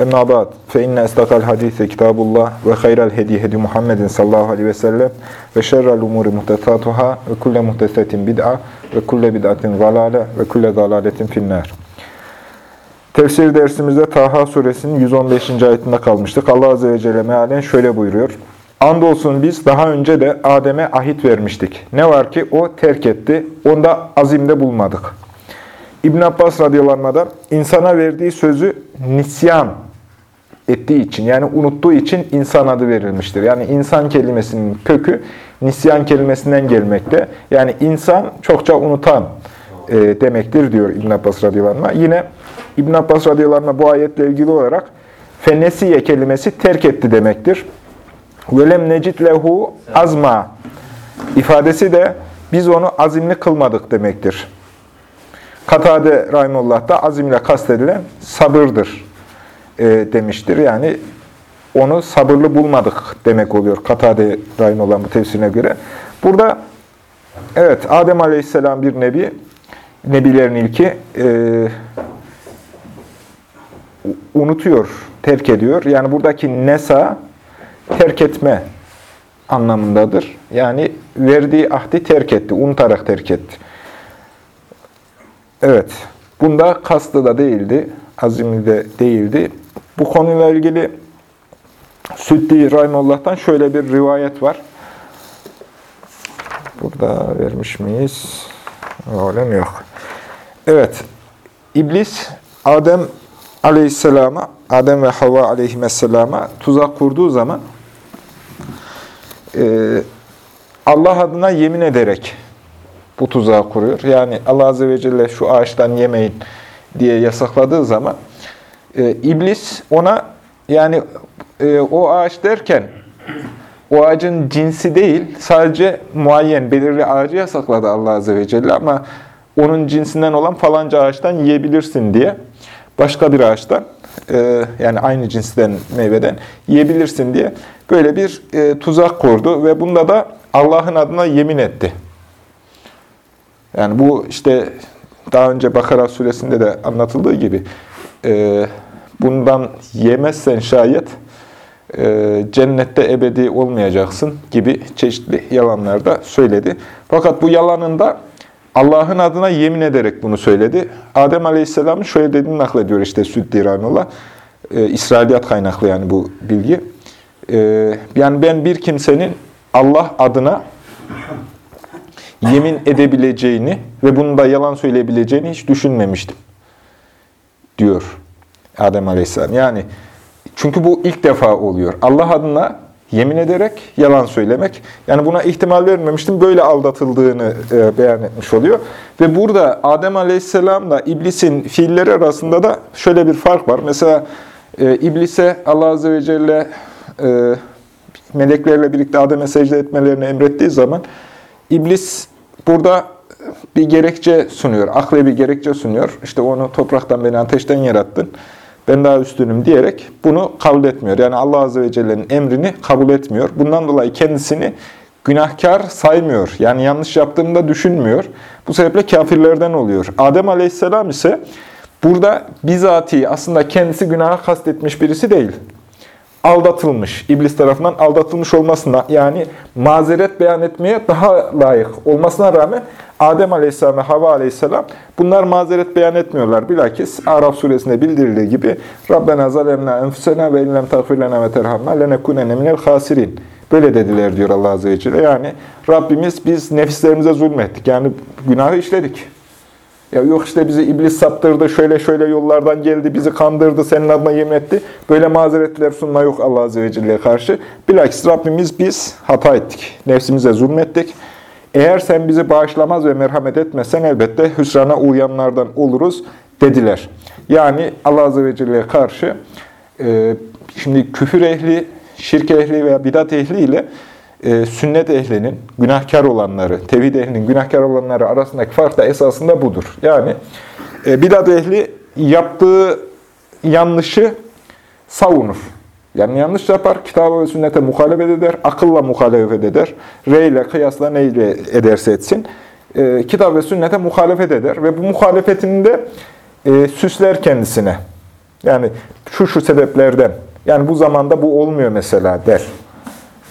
Emma ba'd fe inne istakal hadise kitabullah ve hayral hedi hedi Muhammedin sallallahu aleyhi ve sellem ve şerrel umuri muhtesatuhâ ve kulle muhtesetin bid'a ve kulle bid'atin zalale ve kulle zalaletin finnâr. Tefsir dersimizde Taha suresinin 115. ayetinde kalmıştık. Allah Azze ve Celle mealen şöyle buyuruyor. Andolsun biz daha önce de Adem'e ahit vermiştik. Ne var ki o terk etti, onda azimde bulmadık. İbn Abbas radıyallahu anh'dan insana verdiği sözü nisyan ettiği için yani unuttuğu için insan adı verilmiştir. Yani insan kelimesinin kökü nisyan kelimesinden gelmekte. Yani insan çokça unutan e, demektir diyor İbn Abbas radıyallahu. Yine İbn Abbas radıyallahu bu ayetle ilgili olarak fenesiye kelimesi terk etti demektir. Velem necid lehu azma ifadesi de biz onu azimli kılmadık demektir. Katade Rahimullah da azimle kastedilen sabırdır e, demiştir. Yani onu sabırlı bulmadık demek oluyor Katade Rahimullah bu tefsirine göre. Burada evet Adem Aleyhisselam bir nebi, nebilerin ilki e, unutuyor, terk ediyor. Yani buradaki nesa terk etme anlamındadır. Yani verdiği ahdi terk etti, unutarak terk etti. Evet, bunda kastı da değildi, azimli de değildi. Bu konuyla ilgili Süddi Rahimullah'tan şöyle bir rivayet var. Burada vermiş miyiz? Öyle yok? Evet, İblis Adem Aleyhisselam'a, Adem ve Havva Aleyhisselam'a tuzak kurduğu zaman Allah adına yemin ederek bu tuzağı kuruyor. Yani Allah Azze ve Celle şu ağaçtan yemeyin diye yasakladığı zaman e, iblis ona yani e, o ağaç derken o ağacın cinsi değil sadece muayyen belirli ağacı yasakladı Allah Azze ve Celle ama onun cinsinden olan falanca ağaçtan yiyebilirsin diye başka bir ağaçtan e, yani aynı cinsten meyveden yiyebilirsin diye böyle bir e, tuzak kurdu ve bunda da Allah'ın adına yemin etti. Yani bu işte daha önce Bakara suresinde de anlatıldığı gibi e, bundan yemezsen şayet e, cennette ebedi olmayacaksın gibi çeşitli yalanlar da söyledi. Fakat bu yalanında Allah'ın adına yemin ederek bunu söyledi. Adem Aleyhisselam'ın şöyle dediğini naklediyor işte Süddi Rahimullah. E, İsrailiyat kaynaklı yani bu bilgi. E, yani ben bir kimsenin Allah adına yemin edebileceğini ve bunu da yalan söyleyebileceğini hiç düşünmemiştim. Diyor Adem Aleyhisselam. Yani çünkü bu ilk defa oluyor. Allah adına yemin ederek yalan söylemek. Yani buna ihtimal vermemiştim. Böyle aldatıldığını e, beyan etmiş oluyor. Ve burada Adem Aleyhisselam'la iblisin fiilleri arasında da şöyle bir fark var. Mesela e, iblise Allah Azze ve Celle e, meleklerle birlikte Adem'e secde etmelerini emrettiği zaman iblis burada bir gerekçe sunuyor. Akle bir gerekçe sunuyor. İşte onu topraktan beni ateşten yarattın. Ben daha üstünüm diyerek bunu kabul etmiyor. Yani Allah Azze ve Celle'nin emrini kabul etmiyor. Bundan dolayı kendisini günahkar saymıyor. Yani yanlış yaptığını da düşünmüyor. Bu sebeple kafirlerden oluyor. Adem Aleyhisselam ise burada bizatihi aslında kendisi günaha kastetmiş birisi değil aldatılmış, iblis tarafından aldatılmış olmasına yani mazeret beyan etmeye daha layık olmasına rağmen Adem Aleyhisselam ve Hava Aleyhisselam bunlar mazeret beyan etmiyorlar. Bilakis Araf suresinde bildirildiği gibi Rabbena zalemna enfusena ve inlem tağfirlena ve terhamna lenekunene minel hasirin. Böyle dediler diyor Allah Azze ve Celle. Yani Rabbimiz biz nefislerimize zulmettik. Yani günahı işledik. Ya yok işte bizi iblis saptırdı, şöyle şöyle yollardan geldi, bizi kandırdı, senin adına yemin etti. Böyle mazeretler sunma yok Allah Azze ve Celle'ye karşı. Bilakis Rabbimiz biz hata ettik, nefsimize zulmettik. Eğer sen bizi bağışlamaz ve merhamet etmezsen elbette hüsrana uyanlardan oluruz dediler. Yani Allah Azze ve Celle'ye karşı e, şimdi küfür ehli, şirk ehli veya bidat ehli ile e, sünnet ehlinin, günahkar olanları, tevhid ehlinin günahkar olanları arasındaki fark da esasında budur. Yani e, bidat ehli yaptığı yanlışı savunur. Yani yanlış yapar, kitaba ve sünnete muhalefet eder, akılla muhalefet eder, reyle, kıyasla neyle ederse etsin. E, kitap ve sünnete muhalefet eder ve bu muhalefetini e, süsler kendisine. Yani şu şu sebeplerden, yani bu zamanda bu olmuyor mesela der.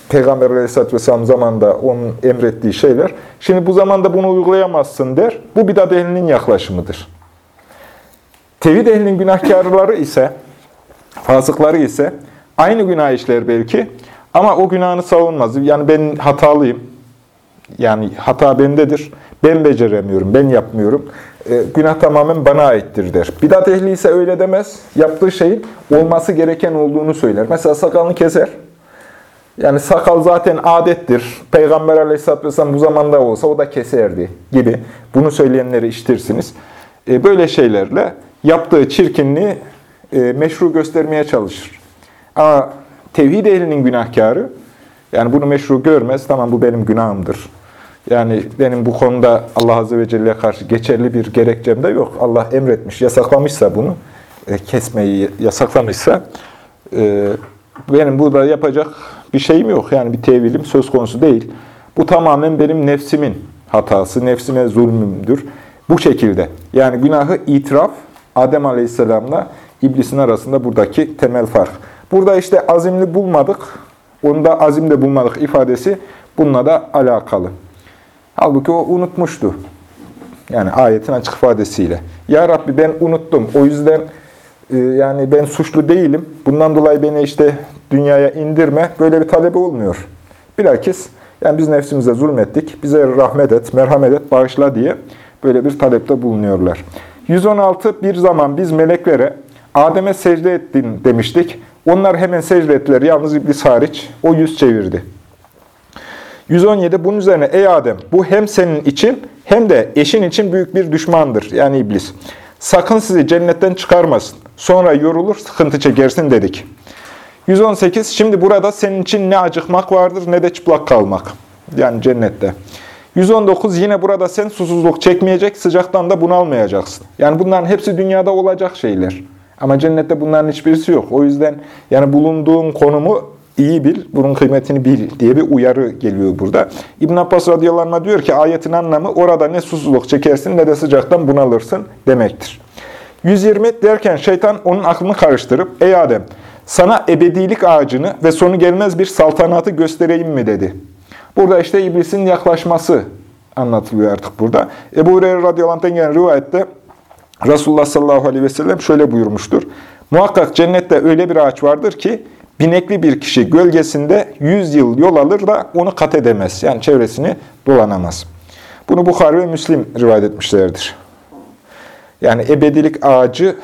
Peygamber Aleyhisselatü Vesselam zamanında onun emrettiği şeyler. Şimdi bu zamanda bunu uygulayamazsın der. Bu bidat ehlinin yaklaşımıdır. Tevhid ehlinin günahkarları ise, fasıkları ise aynı günah işler belki ama o günahını savunmaz. Yani ben hatalıyım. Yani hata bendedir. Ben beceremiyorum, ben yapmıyorum. E, günah tamamen bana aittir der. Bidat ehli ise öyle demez. Yaptığı şeyin olması gereken olduğunu söyler. Mesela sakalını keser. Yani sakal zaten adettir. Peygamber aleyhisselatü vesselam bu zamanda olsa o da keserdi gibi. Bunu söyleyenleri işitirsiniz. E, böyle şeylerle yaptığı çirkinliği e, meşru göstermeye çalışır. Ama tevhid ehlinin günahkarı, yani bunu meşru görmez, tamam bu benim günahımdır. Yani benim bu konuda Allah Azze ve Celle'ye karşı geçerli bir gerekçem de yok. Allah emretmiş, yasaklamışsa bunu, e, kesmeyi yasaklamışsa, benim burada yapacak bir şeyim yok. Yani bir tevilim söz konusu değil. Bu tamamen benim nefsimin hatası, nefsime zulmümdür. Bu şekilde. Yani günahı itiraf, Adem Aleyhisselam'la iblisin arasında buradaki temel fark. Burada işte azimli bulmadık, onda azimde bulmadık ifadesi bununla da alakalı. Halbuki o unutmuştu. Yani ayetin açık ifadesiyle. Ya Rabbi ben unuttum. O yüzden e, yani ben suçlu değilim. Bundan dolayı beni işte dünyaya indirme. Böyle bir talebi olmuyor. Bilakis yani biz nefsimize zulmettik. Bize rahmet et, merhamet et, bağışla diye böyle bir talepte bulunuyorlar. 116 bir zaman biz meleklere Adem'e secde ettin demiştik. Onlar hemen secde ettiler. Yalnız iblis hariç. O yüz çevirdi. 117 bunun üzerine ey Adem bu hem senin için hem de eşin için büyük bir düşmandır. Yani iblis. Sakın sizi cennetten çıkarmasın. Sonra yorulur sıkıntı çekersin dedik. 118 şimdi burada senin için ne acıkmak vardır ne de çıplak kalmak. Yani cennette. 119 yine burada sen susuzluk çekmeyecek, sıcaktan da bunalmayacaksın. Yani bunların hepsi dünyada olacak şeyler. Ama cennette bunların hiçbirisi yok. O yüzden yani bulunduğun konumu iyi bil, bunun kıymetini bil diye bir uyarı geliyor burada. İbn Abbas radıyallahu anh diyor ki ayetin anlamı orada ne susuzluk çekersin ne de sıcaktan bunalırsın demektir. 120 derken şeytan onun aklını karıştırıp ey Adem sana ebedilik ağacını ve sonu gelmez bir saltanatı göstereyim mi dedi. Burada işte iblisin yaklaşması anlatılıyor artık burada. Ebu Hureyre radıyallahu gelen rivayette Resulullah sallallahu aleyhi ve sellem şöyle buyurmuştur. Muhakkak cennette öyle bir ağaç vardır ki binekli bir kişi gölgesinde 100 yıl yol alır da onu kat edemez. Yani çevresini dolanamaz. Bunu Bukhari ve Müslim rivayet etmişlerdir. Yani ebedilik ağacı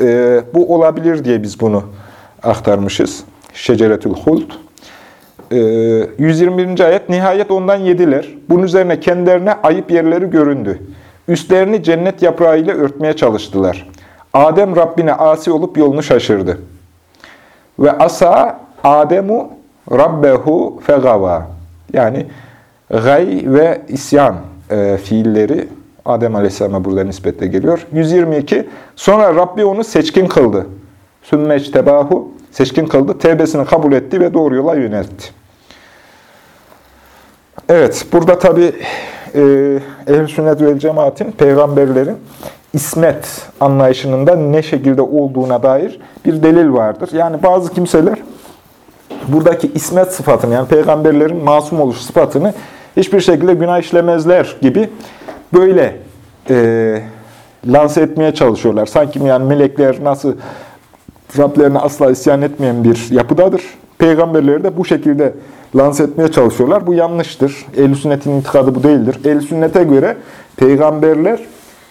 e, bu olabilir diye biz bunu aktarmışız. Şeceretül Hult. E, 121. ayet, nihayet ondan yediler. Bunun üzerine kendilerine ayıp yerleri göründü. Üstlerini cennet yaprağıyla örtmeye çalıştılar. Adem Rabbine asi olup yolunu şaşırdı. Ve asa Ademu Rabbehu fegava. Yani gay ve isyan e, fiilleri Adem Aleyhisselam'a burada nispetle geliyor. 122. Sonra Rabbi onu seçkin kıldı. Sümmeç tebahu seçkin kıldı. Tevbesini kabul etti ve doğru yola yöneltti. Evet, burada tabi e, ehl Sünnet ve Cemaat'in, peygamberlerin ismet anlayışının da ne şekilde olduğuna dair bir delil vardır. Yani bazı kimseler buradaki ismet sıfatını, yani peygamberlerin masum oluş sıfatını hiçbir şekilde günah işlemezler gibi böyle e, lanse etmeye çalışıyorlar. Sanki yani melekler nasıl Rablerine asla isyan etmeyen bir yapıdadır. Peygamberleri de bu şekilde lanse etmeye çalışıyorlar. Bu yanlıştır. Ehl-i sünnetin itikadı bu değildir. Ehl-i sünnete göre peygamberler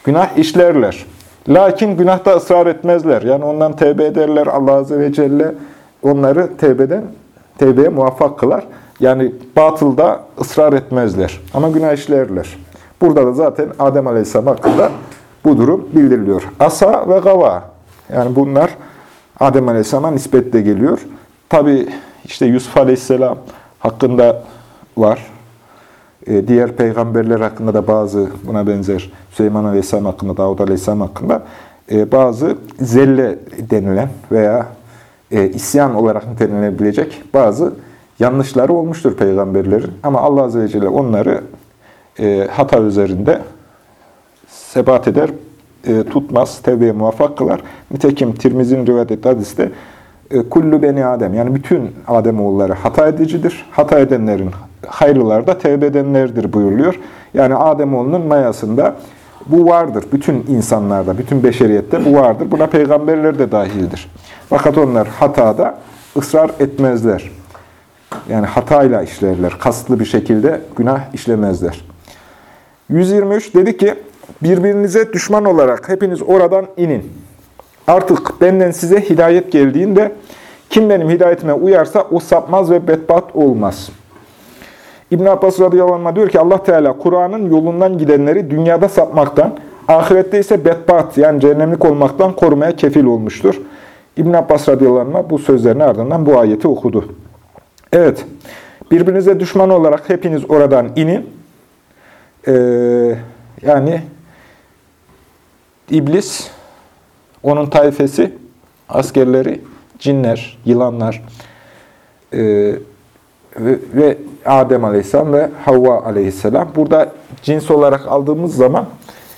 günah işlerler. Lakin günahta ısrar etmezler. Yani ondan tevbe ederler. Allah Azze ve Celle onları tevbeden, tevbeye muvaffak kılar. Yani batılda ısrar etmezler. Ama günah işlerler. Burada da zaten Adem Aleyhisselam hakkında bu durum bildiriliyor. Asa ve gava. Yani bunlar Adem Aleyhisselam'a nispetle geliyor. Tabi işte Yusuf Aleyhisselam, hakkında var. E, diğer peygamberler hakkında da bazı buna benzer Süleyman Aleyhisselam hakkında, Davud Aleyhisselam hakkında e, bazı zelle denilen veya e, isyan olarak nitelenebilecek bazı yanlışları olmuştur peygamberlerin. Ama Allah Azze ve Celle onları e, hata üzerinde sebat eder, e, tutmaz, tevbeye muvaffak kılar. Nitekim Tirmizi'nin rivayet ettiği hadiste e, kullu beni Adem yani bütün Ademoğulları hata edicidir. Hata edenlerin hayırlılar da tevbe edenlerdir buyuruluyor. Yani Ademoğlunun mayasında bu vardır. Bütün insanlarda, bütün beşeriyette bu vardır. Buna peygamberler de dahildir. Fakat onlar hatada ısrar etmezler. Yani hatayla işlerler. Kasıtlı bir şekilde günah işlemezler. 123 dedi ki, birbirinize düşman olarak hepiniz oradan inin. Artık benden size hidayet geldiğinde kim benim hidayetime uyarsa o sapmaz ve bedbat olmaz. İbn Abbas radıyallahu anh diyor ki Allah Teala Kur'an'ın yolundan gidenleri dünyada sapmaktan, ahirette ise bedbat yani cehennemlik olmaktan korumaya kefil olmuştur. İbn Abbas radıyallahu anh bu sözlerin ardından bu ayeti okudu. Evet, birbirinize düşman olarak hepiniz oradan inin. Ee, yani iblis, onun tayfesi, askerleri, cinler, yılanlar e, ve, ve Adem Aleyhisselam ve Havva Aleyhisselam. Burada cins olarak aldığımız zaman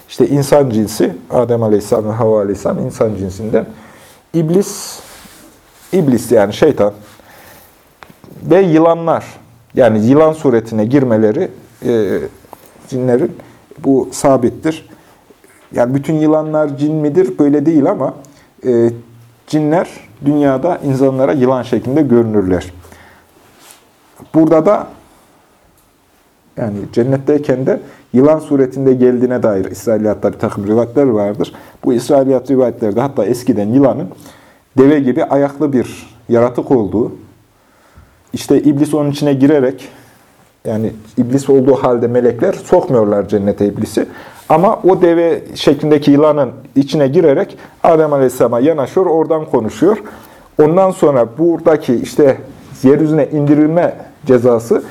işte insan cinsi, Adem Aleyhisselam ve Havva Aleyhisselam insan cinsinden. İblis, iblis yani şeytan ve yılanlar, yani yılan suretine girmeleri e, cinlerin bu sabittir. Yani bütün yılanlar cin midir? Böyle değil ama e, cinler dünyada insanlara yılan şeklinde görünürler. Burada da yani cennetteyken de yılan suretinde geldiğine dair İsrailiyatta bir takım rivayetler vardır. Bu İsrailiyat rivayetlerde hatta eskiden yılanın deve gibi ayaklı bir yaratık olduğu, işte iblis onun içine girerek, yani iblis olduğu halde melekler sokmuyorlar cennete iblisi. Ama o deve şeklindeki yılanın içine girerek Adem Aleyhisselam'a yanaşıyor, oradan konuşuyor. Ondan sonra buradaki işte yeryüzüne indirilme cezası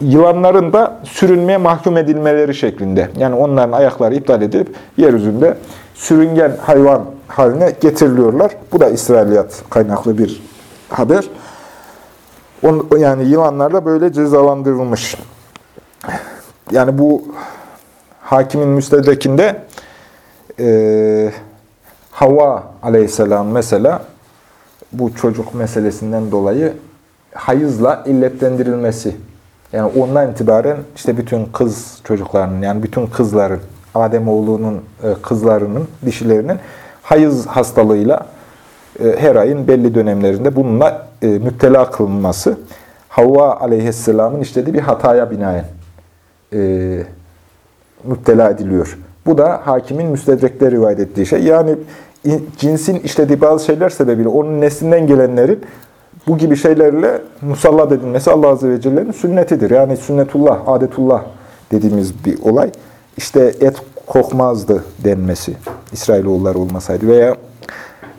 yılanların da sürünmeye mahkum edilmeleri şeklinde. Yani onların ayakları iptal edilip yeryüzünde sürüngen hayvan haline getiriliyorlar. Bu da İsrailiyat kaynaklı bir haber. Yani yılanlar da böyle cezalandırılmış. Yani bu hakimin müstedrekinde e, Havva aleyhisselam mesela bu çocuk meselesinden dolayı hayızla illetlendirilmesi. Yani ondan itibaren işte bütün kız çocuklarının yani bütün kızların, Ademoğlu'nun e, kızlarının, dişilerinin hayız hastalığıyla e, her ayın belli dönemlerinde bununla e, müptela kılınması Havva aleyhisselamın işlediği bir hataya binaen müptela ediliyor. Bu da hakimin müstedrekte rivayet ettiği şey. Yani cinsin işlediği bazı şeyler sebebiyle onun neslinden gelenlerin bu gibi şeylerle musallat edilmesi Allah Azze ve Celle'nin sünnetidir. Yani sünnetullah, adetullah dediğimiz bir olay. İşte et kokmazdı denmesi İsrailoğulları olmasaydı veya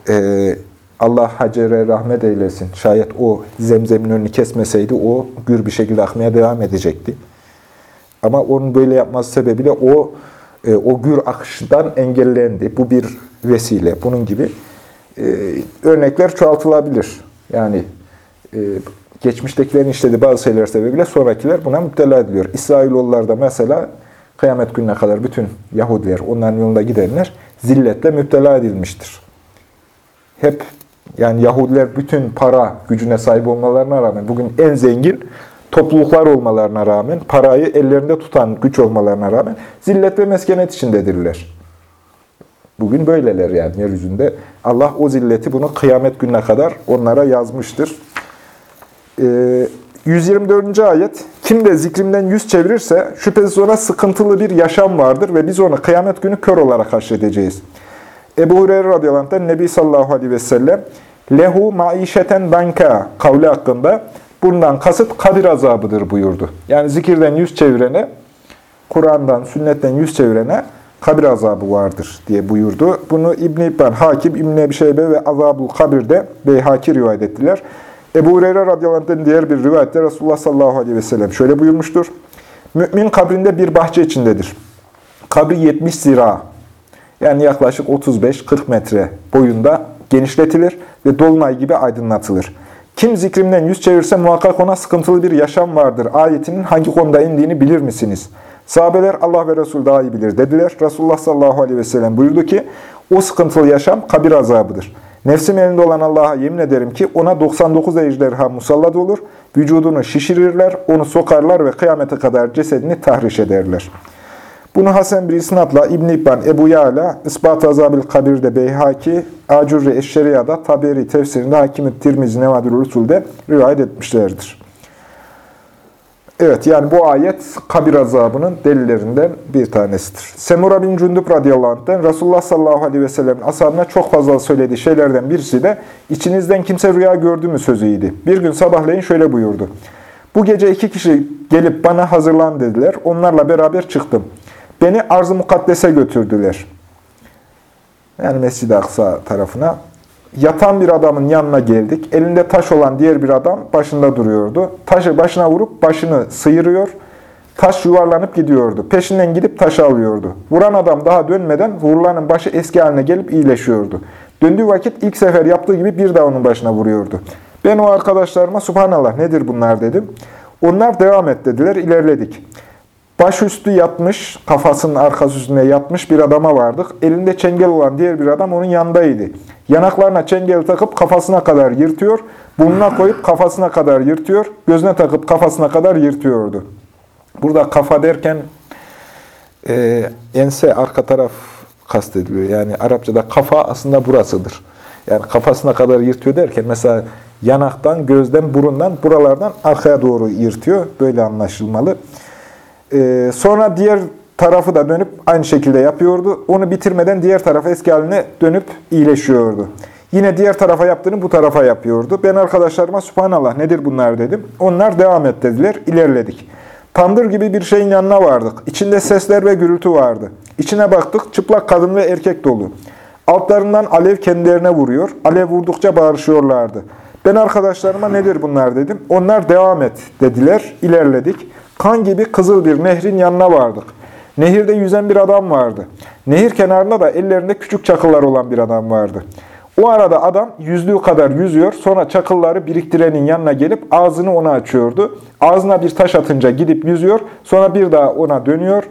e, Allah Hacer'e rahmet eylesin. Şayet o zemzemin önünü kesmeseydi o gür bir şekilde akmaya devam edecekti. Ama onun böyle yapması sebebiyle o e, o gür akıştan engellendi. Bu bir vesile. Bunun gibi e, örnekler çoğaltılabilir. Yani e, geçmiştekilerin işlediği bazı şeyler sebebiyle sonrakiler buna müptela ediliyor. İsrailoğullarda mesela kıyamet gününe kadar bütün Yahudiler, onların yolunda gidenler zilletle müptela edilmiştir. Hep yani Yahudiler bütün para gücüne sahip olmalarına rağmen, bugün en zengin topluluklar olmalarına rağmen, parayı ellerinde tutan güç olmalarına rağmen zillet ve meskenet içindedirler. Bugün böyleler yani yeryüzünde. Allah o zilleti bunu kıyamet gününe kadar onlara yazmıştır. Ee, 124. ayet, kim de zikrimden yüz çevirirse şüphesiz ona sıkıntılı bir yaşam vardır ve biz onu kıyamet günü kör olarak haşredeceğiz. Ebu Hureyre radıyallahu anh'tan Nebi sallallahu aleyhi ve sellem lehu maişeten banka kavli hakkında bundan kasıt kabir azabıdır buyurdu. Yani zikirden yüz çevirene, Kur'an'dan, sünnetten yüz çevirene kabir azabı vardır diye buyurdu. Bunu İbn-i İbban, Hakim, İbn-i Ebi Şeybe ve Azabul Kabir'de Beyhaki rivayet ettiler. Ebu Hureyre radıyallahu diğer bir rivayette Resulullah sallallahu aleyhi ve sellem şöyle buyurmuştur. Mümin kabrinde bir bahçe içindedir. Kabri 70 zira, yani yaklaşık 35-40 metre boyunda genişletilir ve dolunay gibi aydınlatılır. Kim zikrimden yüz çevirse muhakkak ona sıkıntılı bir yaşam vardır. Ayetinin hangi konuda indiğini bilir misiniz? Sahabeler Allah ve Resul daha iyi bilir dediler. Resulullah sallallahu aleyhi ve sellem buyurdu ki, o sıkıntılı yaşam kabir azabıdır. Nefsim elinde olan Allah'a yemin ederim ki ona 99 ejderha musallat olur, vücudunu şişirirler, onu sokarlar ve kıyamete kadar cesedini tahriş ederler. Bunu Hasan bir isnatla İbn İbban, Ebu Yala, İsbat-ı Azabil Kabir'de Beyhaki, Acurri Eşşeriya'da, Taberi tefsirinde Hakim-i Tirmizi Nevadül Usul'de rivayet etmişlerdir. Evet, yani bu ayet kabir azabının delillerinden bir tanesidir. Semura bin Cündüp radıyallahu anh'ten Resulullah sallallahu aleyhi ve sellem'in ashabına çok fazla söylediği şeylerden birisi de içinizden kimse rüya gördü mü sözüydü. Bir gün sabahleyin şöyle buyurdu. Bu gece iki kişi gelip bana hazırlan dediler. Onlarla beraber çıktım. Beni arz-ı mukaddese götürdüler. Yani Mescid-i Aksa tarafına. Yatan bir adamın yanına geldik. Elinde taş olan diğer bir adam başında duruyordu. Taşı başına vurup başını sıyırıyor. Taş yuvarlanıp gidiyordu. Peşinden gidip taşı alıyordu. Vuran adam daha dönmeden vurulanın başı eski haline gelip iyileşiyordu. Döndüğü vakit ilk sefer yaptığı gibi bir daha onun başına vuruyordu. Ben o arkadaşlarıma subhanallah nedir bunlar dedim. Onlar devam et dediler, ilerledik. Başüstü yatmış, kafasının arkası üstüne yatmış bir adama vardık. Elinde çengel olan diğer bir adam onun yanındaydı. Yanaklarına çengel takıp kafasına kadar yırtıyor, burnuna koyup kafasına kadar yırtıyor, gözüne takıp kafasına kadar yırtıyordu. Burada kafa derken e, ense arka taraf kastediliyor. Yani Arapçada kafa aslında burasıdır. Yani kafasına kadar yırtıyor derken mesela yanaktan, gözden, burundan, buralardan arkaya doğru yırtıyor. Böyle anlaşılmalı. Ee, sonra diğer tarafı da dönüp aynı şekilde yapıyordu. Onu bitirmeden diğer tarafa eski haline dönüp iyileşiyordu. Yine diğer tarafa yaptığını bu tarafa yapıyordu. Ben arkadaşlarıma Subhanallah nedir bunlar dedim. Onlar devam et dediler. İlerledik. Tandır gibi bir şeyin yanına vardık. İçinde sesler ve gürültü vardı. İçine baktık çıplak kadın ve erkek dolu. Altlarından alev kendilerine vuruyor. Alev vurdukça bağırışıyorlardı. Ben arkadaşlarıma nedir bunlar dedim. Onlar devam et dediler. İlerledik. Kan gibi kızıl bir nehrin yanına vardık. Nehirde yüzen bir adam vardı. Nehir kenarında da ellerinde küçük çakıllar olan bir adam vardı. O arada adam yüzlüğü kadar yüzüyor, sonra çakılları biriktirenin yanına gelip ağzını ona açıyordu. Ağzına bir taş atınca gidip yüzüyor, sonra bir daha ona dönüyor,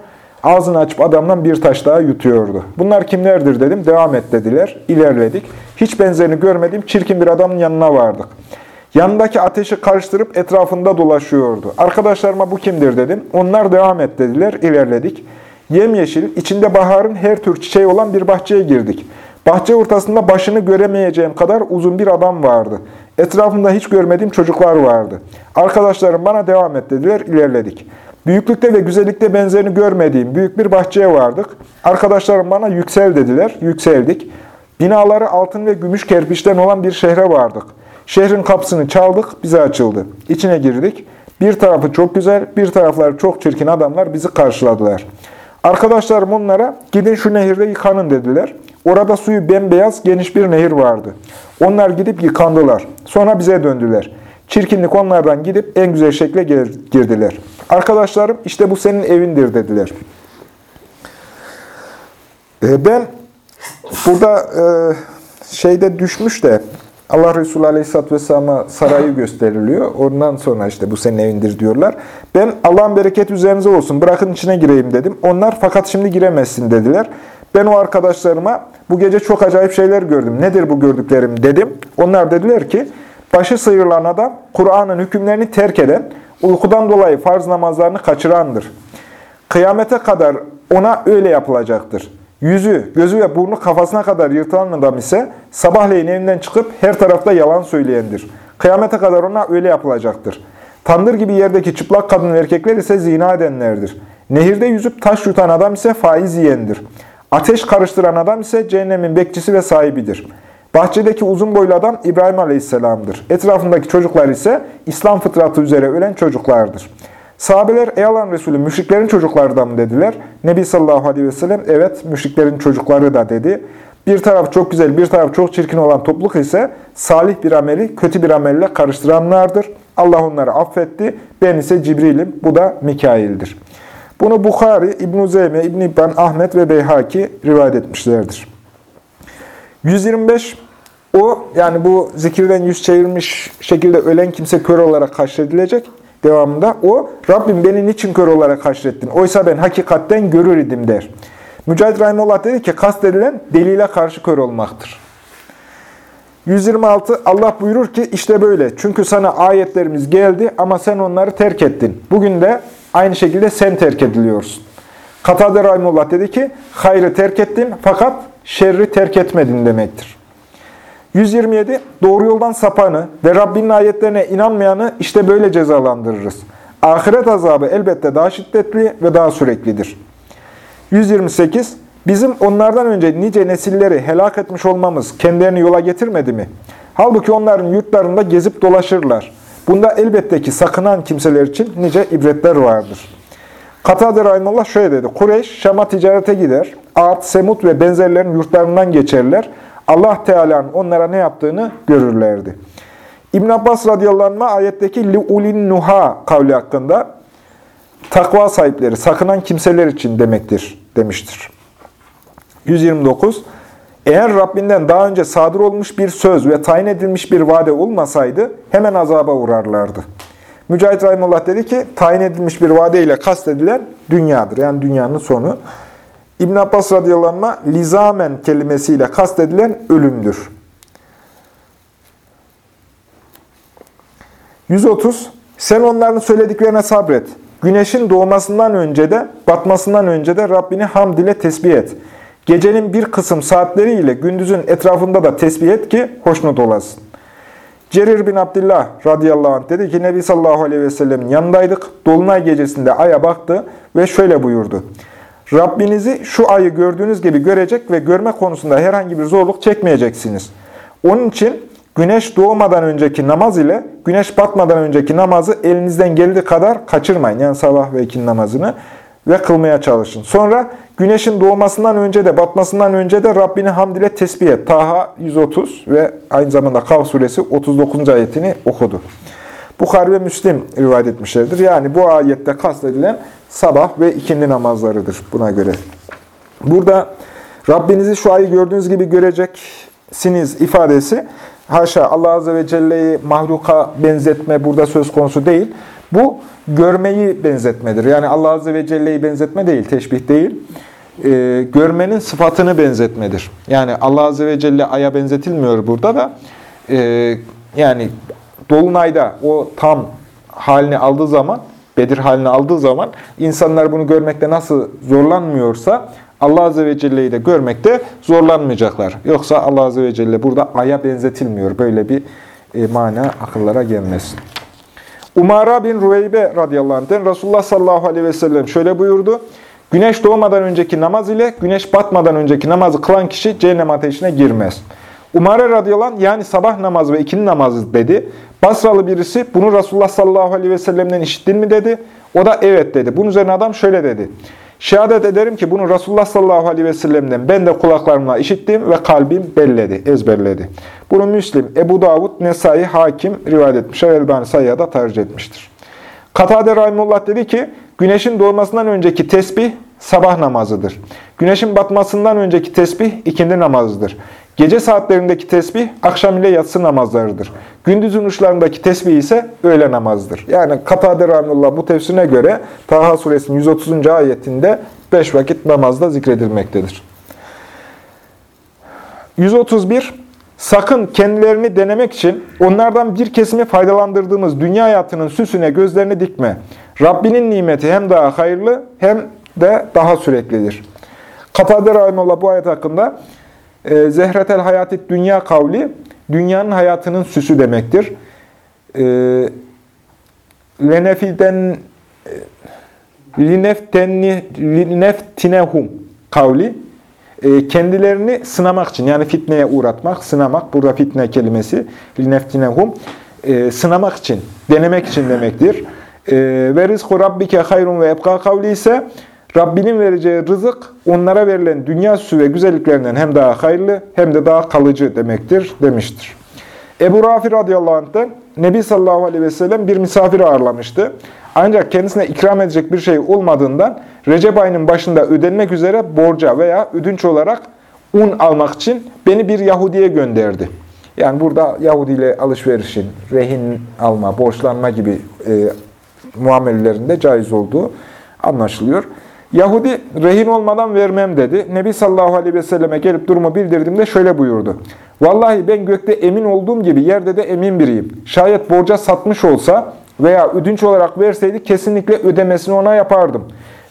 ağzını açıp adamdan bir taş daha yutuyordu. Bunlar kimlerdir dedim, devam et dediler, ilerledik. Hiç benzerini görmediğim çirkin bir adamın yanına vardık. Yanındaki ateşi karıştırıp etrafında dolaşıyordu. Arkadaşlarıma bu kimdir dedim. Onlar devam et dediler. İlerledik. Yemyeşil, içinde baharın her tür çiçeği olan bir bahçeye girdik. Bahçe ortasında başını göremeyeceğim kadar uzun bir adam vardı. Etrafında hiç görmediğim çocuklar vardı. Arkadaşlarım bana devam et dediler. İlerledik. Büyüklükte ve güzellikte benzerini görmediğim büyük bir bahçeye vardık. Arkadaşlarım bana yüksel dediler. Yükseldik. Binaları altın ve gümüş kerpiçten olan bir şehre vardık. Şehrin kapısını çaldık, bize açıldı. İçine girdik. Bir tarafı çok güzel, bir tarafları çok çirkin adamlar bizi karşıladılar. Arkadaşlarım onlara gidin şu nehirde yıkanın dediler. Orada suyu bembeyaz geniş bir nehir vardı. Onlar gidip yıkandılar. Sonra bize döndüler. Çirkinlik onlardan gidip en güzel şekle girdiler. Arkadaşlarım işte bu senin evindir dediler. Ee, ben burada e, şeyde düşmüş de Allah Resulü Aleyhisselatü Vesselam'a sarayı gösteriliyor. Ondan sonra işte bu senin evindir diyorlar. Ben Allah'ın bereketi üzerinize olsun bırakın içine gireyim dedim. Onlar fakat şimdi giremezsin dediler. Ben o arkadaşlarıma bu gece çok acayip şeyler gördüm. Nedir bu gördüklerim dedim. Onlar dediler ki başı sıyrılan adam Kur'an'ın hükümlerini terk eden, uykudan dolayı farz namazlarını kaçırandır. Kıyamete kadar ona öyle yapılacaktır. Yüzü, gözü ve burnu kafasına kadar yırtılan adam ise sabahleyin evinden çıkıp her tarafta yalan söyleyendir. Kıyamete kadar ona öyle yapılacaktır. Tandır gibi yerdeki çıplak kadın ve erkekler ise zina edenlerdir. Nehirde yüzüp taş yutan adam ise faiz yiyendir. Ateş karıştıran adam ise cehennemin bekçisi ve sahibidir. Bahçedeki uzun boylu adam İbrahim Aleyhisselam'dır. Etrafındaki çocuklar ise İslam fıtratı üzere ölen çocuklardır. Sahabeler ey Allah'ın Resulü müşriklerin çocukları da mı dediler. Nebi sallallahu aleyhi ve sellem evet müşriklerin çocukları da dedi. Bir taraf çok güzel, bir taraf çok çirkin olan topluluk ise salih bir ameli kötü bir amelle karıştıranlardır. Allah onları affetti. Ben ise Cibril'im. Bu da Mikail'dir. Bunu Bukhari, İbn-i Zeyme, İbn-i İbban, Ahmet ve Beyhaki rivayet etmişlerdir. 125 o yani bu zikirden yüz çevirmiş şekilde ölen kimse kör olarak haşredilecek. Devamında o Rabbim beni niçin kör olarak haşrettin? Oysa ben hakikatten görür idim der. Mücahit Rahimullah dedi ki kastedilen delile karşı kör olmaktır. 126 Allah buyurur ki işte böyle. Çünkü sana ayetlerimiz geldi ama sen onları terk ettin. Bugün de aynı şekilde sen terk ediliyorsun. Katade Rahimullah dedi ki hayrı terk ettin fakat şerri terk etmedin demektir. 127 Doğru yoldan sapanı ve Rabbinin ayetlerine inanmayanı işte böyle cezalandırırız. Ahiret azabı elbette daha şiddetli ve daha süreklidir. 128 Bizim onlardan önce nice nesilleri helak etmiş olmamız kendilerini yola getirmedi mi? Halbuki onların yurtlarında gezip dolaşırlar. Bunda elbette ki sakınan kimseler için nice ibretler vardır. Katadır Rahimullah şöyle dedi. Kureyş Şam'a ticarete gider. Ad, Semut ve benzerlerin yurtlarından geçerler. Allah Teala'nın onlara ne yaptığını görürlerdi. İbn Abbas radıyallahu anh ayetteki liulin nuha kavli hakkında takva sahipleri, sakınan kimseler için demektir demiştir. 129 Eğer Rabbinden daha önce sadır olmuş bir söz ve tayin edilmiş bir vade olmasaydı hemen azaba uğrarlardı. Mücahit Rahimullah dedi ki tayin edilmiş bir vade ile kastedilen dünyadır. Yani dünyanın sonu. İbn Abbas radıyallahu lizamen kelimesiyle kastedilen ölümdür. 130. Sen onların söylediklerine sabret. Güneşin doğmasından önce de, batmasından önce de Rabbini hamd ile tesbih et. Gecenin bir kısım saatleriyle gündüzün etrafında da tesbih et ki hoşnut olasın. Cerir bin Abdullah radıyallahu anh dedi ki Nebi sallallahu aleyhi ve sellemin yanındaydık. Dolunay gecesinde aya baktı ve şöyle buyurdu. Rabbinizi şu ayı gördüğünüz gibi görecek ve görme konusunda herhangi bir zorluk çekmeyeceksiniz. Onun için güneş doğmadan önceki namaz ile güneş batmadan önceki namazı elinizden geldiği kadar kaçırmayın. Yani sabah ve ikin namazını ve kılmaya çalışın. Sonra güneşin doğmasından önce de batmasından önce de Rabbini hamd ile tesbih et. Taha 130 ve aynı zamanda Kav suresi 39. ayetini okudu. Bukhari ve Müslim rivayet etmişlerdir. Yani bu ayette kastedilen sabah ve ikindi namazlarıdır buna göre. Burada Rabbinizi şu ayı gördüğünüz gibi göreceksiniz ifadesi haşa Allah Azze ve Celle'yi mahluka benzetme burada söz konusu değil. Bu görmeyi benzetmedir. Yani Allah Azze ve Celle'yi benzetme değil, teşbih değil. Ee, görmenin sıfatını benzetmedir. Yani Allah Azze ve Celle aya benzetilmiyor burada da. E, yani Dolunay'da o tam halini aldığı zaman, Bedir halini aldığı zaman insanlar bunu görmekte nasıl zorlanmıyorsa Allah Azze ve Celle'yi de görmekte zorlanmayacaklar. Yoksa Allah Azze ve Celle burada aya benzetilmiyor. Böyle bir e, mana akıllara gelmesin. Umara bin Rüveybe radıyallahu anh'den Resulullah sallallahu aleyhi ve sellem şöyle buyurdu. Güneş doğmadan önceki namaz ile güneş batmadan önceki namazı kılan kişi cehennem ateşine girmez. Umare radıyallahu anh, yani sabah namazı ve ikindi namazı dedi. Basralı birisi bunu Resulullah sallallahu aleyhi ve sellem'den işittin mi dedi. O da evet dedi. Bunun üzerine adam şöyle dedi. Şehadet ederim ki bunu Resulullah sallallahu aleyhi ve sellem'den ben de kulaklarımla işittim ve kalbim belledi, ezberledi. Bunu Müslim, Ebu Davud, Nesai, Hakim rivayet etmişler. Elbani Sayya'da da tercih etmiştir. Katade Rahimullah dedi ki, güneşin doğmasından önceki tesbih sabah namazıdır. Güneşin batmasından önceki tesbih ikindi namazıdır. Gece saatlerindeki tesbih akşam ile yatsı namazlarıdır. Gündüzün uçlarındaki tesbih ise öğle namazıdır. Yani Katade Rahimullah bu tefsirine göre Taha suresinin 130. ayetinde 5 vakit namazda zikredilmektedir. 131. Sakın kendilerini denemek için onlardan bir kesimi faydalandırdığımız dünya hayatının süsüne gözlerini dikme. Rabbinin nimeti hem daha hayırlı hem de daha süreklidir. Katade Rahimullah bu ayet hakkında e, Zehretel hayatit dünya kavli, dünyanın hayatının süsü demektir. E, lenefiden e, lineftinehum kavli, e, kendilerini sınamak için, yani fitneye uğratmak, sınamak, burada fitne kelimesi, lineftinehum, e, sınamak için, denemek için demektir. E, ve rizku rabbike hayrun ve ebka kavli ise Rabbinin vereceği rızık onlara verilen dünya süsü ve güzelliklerinden hem daha hayırlı hem de daha kalıcı demektir demiştir. Ebu Rafi radıyallahu anh'tan Nebi sallallahu aleyhi ve sellem bir misafir ağırlamıştı. Ancak kendisine ikram edecek bir şey olmadığından Recep ayının başında ödenmek üzere borca veya ödünç olarak un almak için beni bir Yahudi'ye gönderdi. Yani burada Yahudi ile alışverişin, rehin alma, borçlanma gibi e, muamellerinde caiz olduğu anlaşılıyor. Yahudi rehin olmadan vermem dedi. Nebi sallallahu aleyhi ve selleme gelip durumu bildirdiğimde şöyle buyurdu. Vallahi ben gökte emin olduğum gibi yerde de emin biriyim. Şayet borca satmış olsa veya ödünç olarak verseydi kesinlikle ödemesini ona yapardım.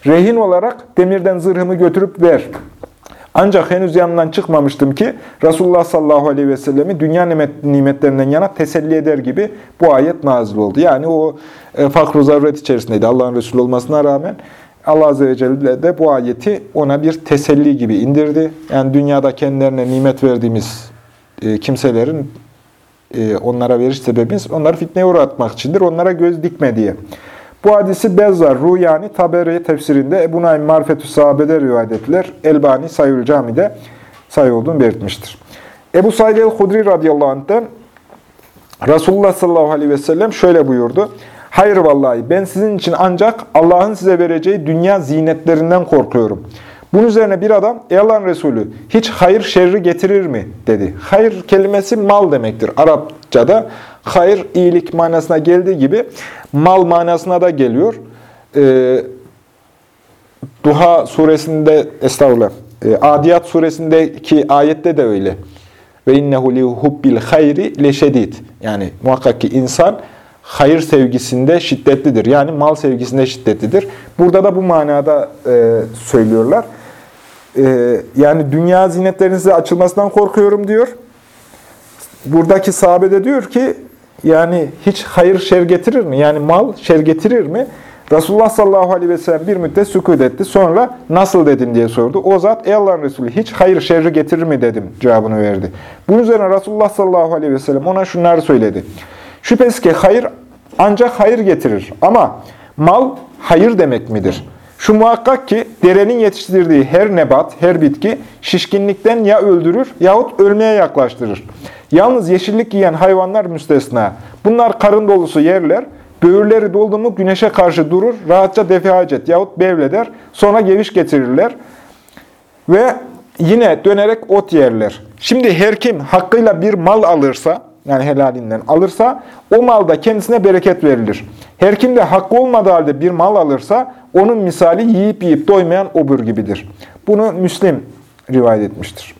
Rehin olarak demirden zırhımı götürüp ver. Ancak henüz yanından çıkmamıştım ki Resulullah sallallahu aleyhi ve sellemi dünya nimetlerinden yana teselli eder gibi bu ayet nazil oldu. Yani o e, fakr zaruret içerisindeydi Allah'ın Resulü olmasına rağmen. Allah Azze ve Celle de bu ayeti ona bir teselli gibi indirdi. Yani dünyada kendilerine nimet verdiğimiz e, kimselerin e, onlara veriş sebebimiz onları fitneye uğratmak içindir. Onlara göz dikme diye. Bu hadisi Bezzar, Ruyani, Taberi tefsirinde Ebu Naim Marfetü Sahabe'de rivayet ettiler. Elbani Sayül Cami'de sayı olduğunu belirtmiştir. Ebu Said el-Hudri radıyallahu anh'ten Resulullah sallallahu aleyhi ve sellem şöyle buyurdu. Hayır vallahi ben sizin için ancak Allah'ın size vereceği dünya zinetlerinden korkuyorum. Bunun üzerine bir adam, ey Allah'ın Resulü hiç hayır şerri getirir mi? dedi. Hayır kelimesi mal demektir. Arapçada hayır iyilik manasına geldiği gibi mal manasına da geliyor. Ee, Duha suresinde, estağfurullah, e, Adiyat suresindeki ayette de öyle. Ve innehu li hubbil hayri leşedid. Yani muhakkak ki insan hayır sevgisinde şiddetlidir. Yani mal sevgisinde şiddetlidir. Burada da bu manada e, söylüyorlar. E, yani dünya zinetlerinize açılmasından korkuyorum diyor. Buradaki sahabe de diyor ki yani hiç hayır şer getirir mi? Yani mal şer getirir mi? Resulullah sallallahu aleyhi ve sellem bir müddet sükut etti. Sonra nasıl dedim diye sordu. O zat ey Allah'ın Resulü hiç hayır şerri getirir mi dedim cevabını verdi. Bunun üzerine Resulullah sallallahu aleyhi ve sellem ona şunları söyledi. Şüphesiz ki hayır ancak hayır getirir. Ama mal hayır demek midir? Şu muhakkak ki derenin yetiştirdiği her nebat, her bitki şişkinlikten ya öldürür yahut ölmeye yaklaştırır. Yalnız yeşillik yiyen hayvanlar müstesna. Bunlar karın dolusu yerler, böğürleri doldu mu güneşe karşı durur, rahatça defi hacet yahut bevleder, sonra geviş getirirler ve yine dönerek ot yerler. Şimdi her kim hakkıyla bir mal alırsa, yani helalinden alırsa, o malda kendisine bereket verilir. Her kim de hakkı olmadığı halde bir mal alırsa, onun misali yiyip yiyip doymayan obur gibidir. Bunu Müslim rivayet etmiştir.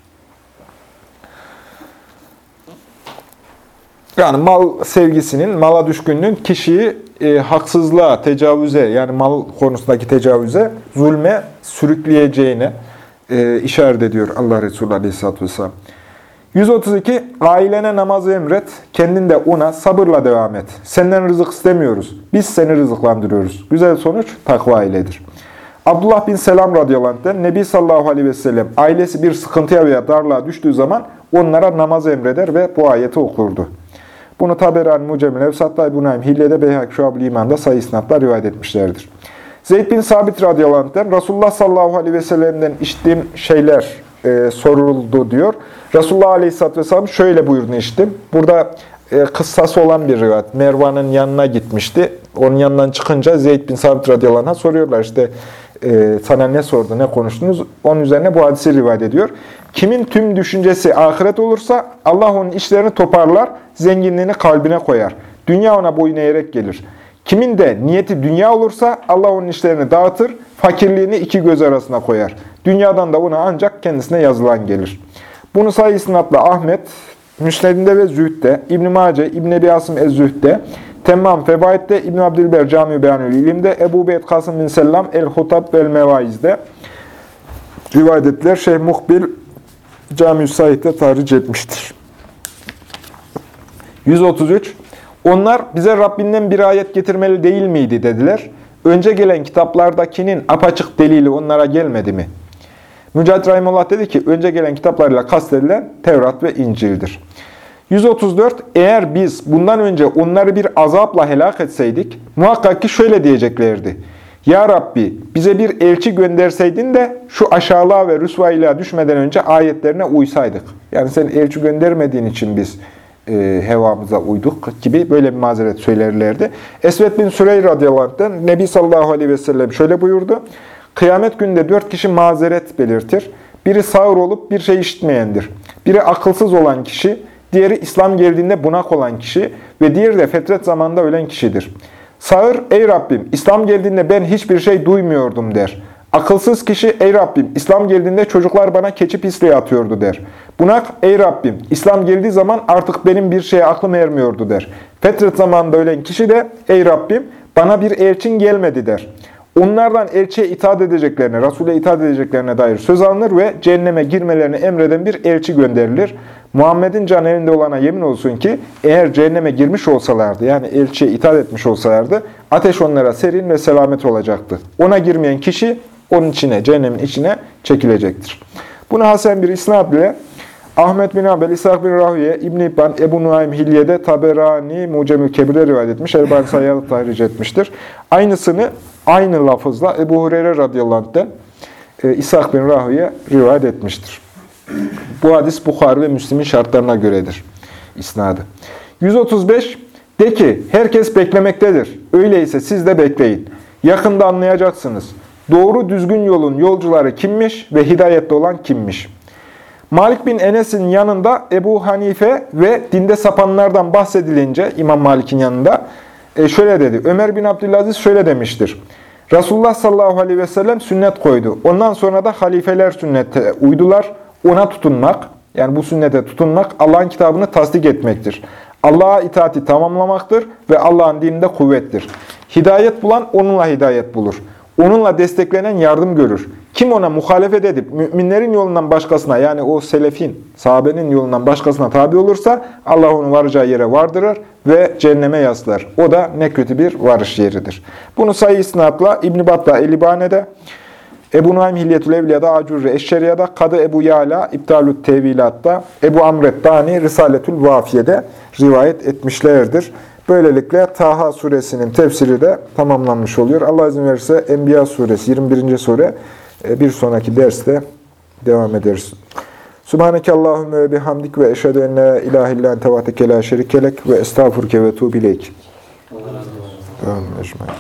Yani mal sevgisinin, mala düşkünlüğün kişiyi e, haksızlığa, tecavüze, yani mal konusundaki tecavüze, zulme sürükleyeceğine e, işaret ediyor Allah Resulü Aleyhisselatü Vesselam. 132. Ailene namazı emret, kendin de ona sabırla devam et. Senden rızık istemiyoruz, biz seni rızıklandırıyoruz. Güzel sonuç takva iledir. Abdullah bin Selam radıyallahu Nebi sallallahu aleyhi ve sellem ailesi bir sıkıntıya veya darlığa düştüğü zaman onlara namaz emreder ve bu ayeti okurdu. Bunu Taberani Mucemil Evsat'ta İbn-i Naim Hille'de Beyhak Şuab-ı İman'da sayı isnatla rivayet etmişlerdir. Zeyd bin Sabit radıyallahu anh'den Resulullah sallallahu aleyhi ve sellem'den işittiğim şeyler e, soruldu diyor. Resulullah aleyhisselatü vesselam şöyle buyurdu işittim. Burada e, kıssası olan bir rivayet. Mervan'ın yanına gitmişti. Onun yanından çıkınca Zeyd bin Sabit radıyallahu anh'a soruyorlar işte e, sana ne sordu, ne konuştunuz? Onun üzerine bu hadisi rivayet ediyor. Kimin tüm düşüncesi ahiret olursa Allah onun işlerini toparlar, zenginliğini kalbine koyar. Dünya ona boyun eğerek gelir. Kimin de niyeti dünya olursa Allah onun işlerini dağıtır, fakirliğini iki göz arasına koyar. Dünyadan da ona ancak kendisine yazılan gelir. Bunu sayı isnatla Ahmet, Müsned'inde ve Zühd'de, İbn-i Mace, İbn-i Ebi Asım Ez-Zühd'de, Temmam Fevait'te, İbn Abdülber Cami Beyanül İlim'de, Ebu Beyd Kasım bin Sellam El-Hutab ve El-Mevaiz'de rivayet ettiler. Şeyh Muhbil Cami-i Said'de tahric etmiştir. 133. Onlar bize Rabbinden bir ayet getirmeli değil miydi dediler. Önce gelen kitaplardakinin apaçık delili onlara gelmedi mi? Mücahit Rahimullah dedi ki, önce gelen kitaplarıyla kastedilen Tevrat ve İncil'dir. 134. Eğer biz bundan önce onları bir azapla helak etseydik, muhakkak ki şöyle diyeceklerdi. Ya Rabbi bize bir elçi gönderseydin de şu aşağılığa ve rüsvaylığa düşmeden önce ayetlerine uysaydık. Yani sen elçi göndermediğin için biz e, hevamıza uyduk gibi böyle bir mazeret söylerlerdi. Esved bin Süreyy radıyallahu Nebi sallallahu aleyhi ve sellem şöyle buyurdu. Kıyamet günde dört kişi mazeret belirtir. Biri sağır olup bir şey işitmeyendir. Biri akılsız olan kişi, diğeri İslam geldiğinde bunak olan kişi ve diğeri de fetret zamanında ölen kişidir. Sağır, ey Rabbim İslam geldiğinde ben hiçbir şey duymuyordum der. Akılsız kişi, ey Rabbim İslam geldiğinde çocuklar bana keçi pisliği atıyordu der. Bunak, ey Rabbim İslam geldiği zaman artık benim bir şeye aklım ermiyordu der. Fetret zamanında ölen kişi de, ey Rabbim bana bir elçin gelmedi der. Onlardan elçiye itaat edeceklerine, Resul'e itaat edeceklerine dair söz alınır ve cehenneme girmelerini emreden bir elçi gönderilir. Muhammed'in can elinde olana yemin olsun ki eğer cehenneme girmiş olsalardı, yani elçiye itaat etmiş olsalardı, ateş onlara serin ve selamet olacaktı. Ona girmeyen kişi onun içine, cehennemin içine çekilecektir. Bunu Hasan bir isnad ile Ahmet bin Abel, İshak bin Rahüye, İbn-i İbban, Ebu Nuaym Hilye'de, Taberani, Mucemül Kebir'de rivayet etmiş. Elbani Sayyalı tahric etmiştir. Aynısını aynı lafızla Ebu Hureyre radıyallahu anh'den e, İshak bin Rahüye rivayet etmiştir. Bu hadis Bukhari ve Müslim'in şartlarına göredir. İsnadı. 135. De ki herkes beklemektedir. Öyleyse siz de bekleyin. Yakında anlayacaksınız. Doğru düzgün yolun yolcuları kimmiş ve hidayette olan kimmiş? Malik bin Enes'in yanında Ebu Hanife ve dinde sapanlardan bahsedilince İmam Malik'in yanında e, şöyle dedi. Ömer bin Abdülaziz şöyle demiştir. Resulullah sallallahu aleyhi ve sellem sünnet koydu. Ondan sonra da halifeler sünnete uydular. Ona tutunmak, yani bu sünnete tutunmak Allah'ın kitabını tasdik etmektir. Allah'a itaati tamamlamaktır ve Allah'ın dininde kuvvettir. Hidayet bulan onunla hidayet bulur. Onunla desteklenen yardım görür. Kim ona muhalefet edip müminlerin yolundan başkasına yani o selefin, sahabenin yolundan başkasına tabi olursa Allah onu varacağı yere vardırır ve cehenneme yaslar. O da ne kötü bir varış yeridir. Bunu sayı isnatla İbn-i Battah Elibane'de, Ebu Naim Hilyetül Evliya'da, Acurri Eşşeriya'da, Kadı Ebu Yala İbtalü't Tevilat'ta, Ebu Amret Dani Risaletül Vafiye'de rivayet etmişlerdir. Böylelikle Taha suresinin tefsiri de tamamlanmış oluyor. Allah izin verirse Enbiya suresi 21. sure e, bir sonraki derste devam ederiz. Subhaneke Allahümme ve bihamdik ve eşhedü en la ilahe illa ente vahdeke la şerikelek ve estağfurke ve tuğbileyk. Amin.